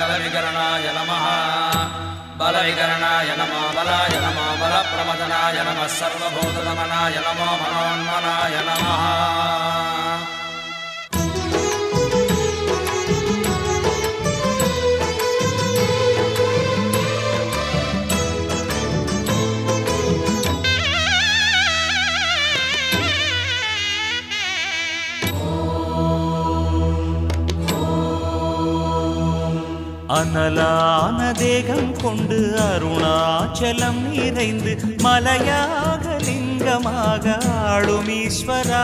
कलविकरणाय नमः। बलविकरणाय नमो बलाय नमो बलप्रमदनाय नमः। सर्वभूतदमनाय नमो मनोन्मनाय नमः அனலான தேகம் கொண்டு அருணாச்சலம் நிறைந்து மலையாக லிங்கமாக ஆளும் ஈஸ்வரா.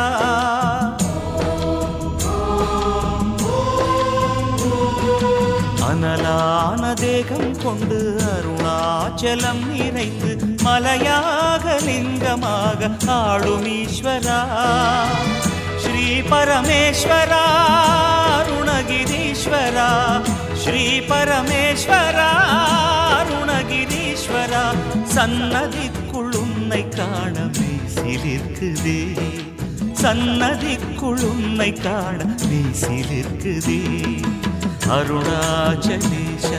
அனலான தேகம் கொண்டு அருணாச்சலம் நிறைந்து மலையாக லிங்கமாக ஆளும் ஈஸ்வரா. ஸ்ரீ பரமேஸ்வரா அருணகிரீஸ்வரா. ஸ்ரீ பரமேஸ்வரா அருணகிரீஸ்வரா சன்னதிக்குள் உன்னை காண மெய்சிலிருக்குதே சன்னதிக்குள் உன்னை காண மெய்சிலிருக்குதே அருணாச்சலேஷ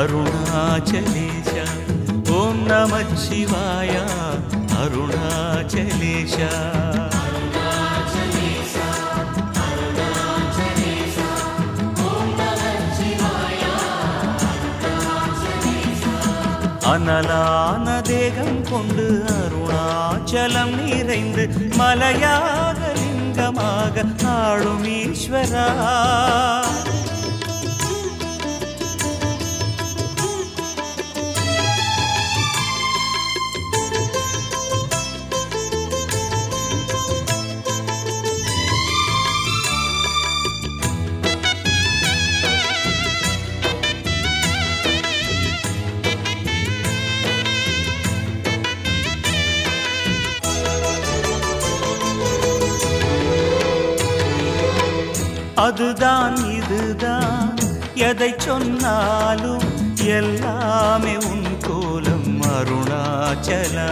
அருணாச்சலேஷ ஓம் நம சிவாயா அருணாச்சலேஷா. அனலான தேகம் கொண்டு அருணாச்சலம் நிறைந்து மலையாக லிங்கமாக ஆளும் ஈஸ்வரா. அதுதான் இதுதான். எதை சொன்னாலும் எல்லாமே உன் கோலம் அருணாச்சலா.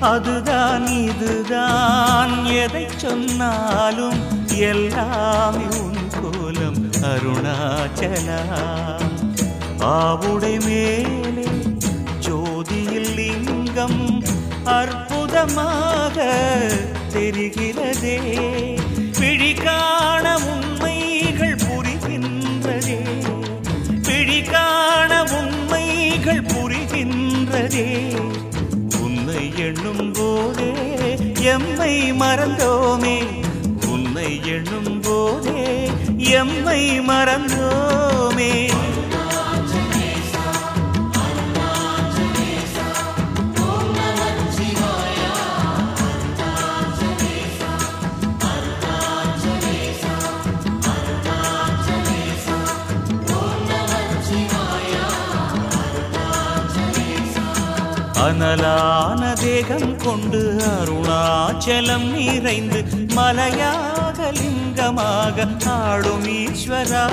அதுதான் இதுதான். எதை சொன்னாலும் எல்லாமே உன் கோலம் அருணாச்சலா. ஆவுடை மேலே ஜோதியில் லிங்கம் அற்புதமாக தெரிகிறதே. பிழிகாண உண்மைகள் புரிகின்றதே. பிழிகாண உண்மைகள் புரிகின்றதே. உன்னை எண்ணும் போதே எம்மை மறந்தோமே. உன்னை எண்ணும் போதே எம்மை மறந்தோ அனலான தேகம் கொண்டு அருணாச்சலம் நிறைந்து மலையாக லிங்கமாக ஆடும் ஈஸ்வரா.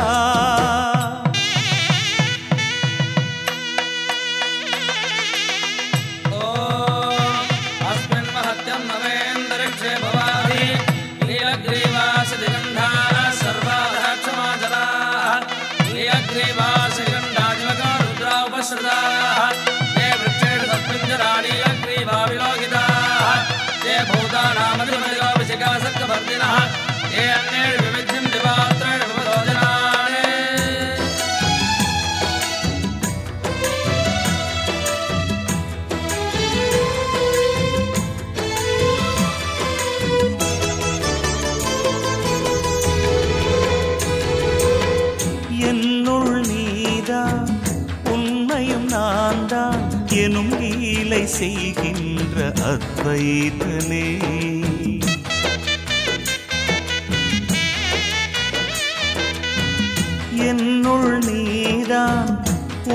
உண்மையும் நான் தான் எனும் லீலை செய்கின்ற அத்வைதனே என்னுள் நீதான்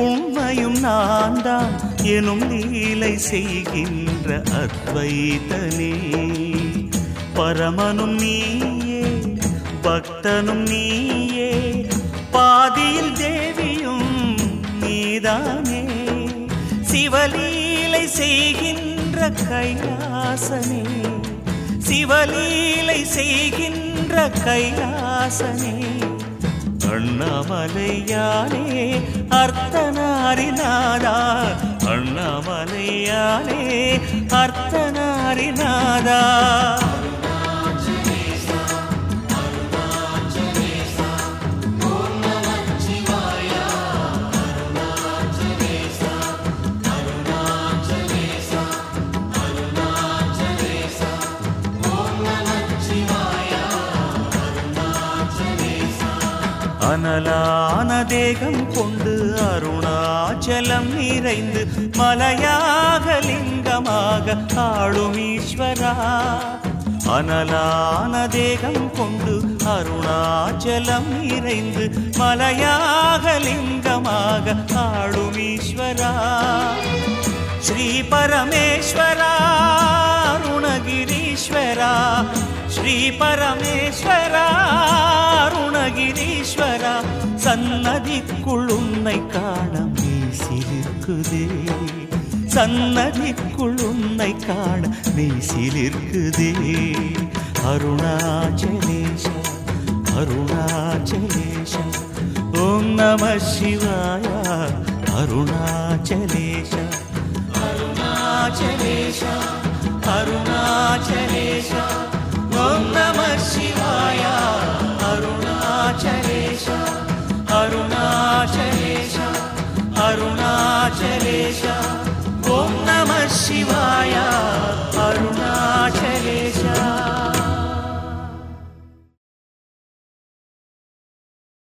உண்மையும் நான் தான் எனும் லீலை செய்கின்ற அத்வைதனே பரமனும் நீயே பக்தனும் நீயே செய்கின்ற கைலாசனே சிவலீலை செய்கின்ற கைலாசனே அண்ணாமலையானே அர்த்தநாரிநாதா. அண்ணாமலையானே அர்த்தநாரிநாதா. அனலான தேகம் கொண்டு அருணாச்சலம் நிறைந்து மலையாக லிங்கமாக ஆளும் ஈஸ்வரா. அனலான தேகம் கொண்டு அருணாச்சலம் நிறைந்து மலையாக லிங்கமாக ஆளும் ஈஸ்வரா. ஸ்ரீ பரமேஸ்வரா அருணகிரீஸ்வரா. ஸ்ரீ பரமேஸ்வரா அருணகிரீஸ்வரா சன்னதிக்குள் உன்னை காண மீசிலிருக்குதே சன்னதிக்குள் உன்னை காண மீசிலிருக்குதே அருணாச்சலேஷ அருணாச்சலேஷ ஓம் நம சிவாய. அருணாச்சலேஷ அருணாச்சலேஷ அருணாச்சலேஷ.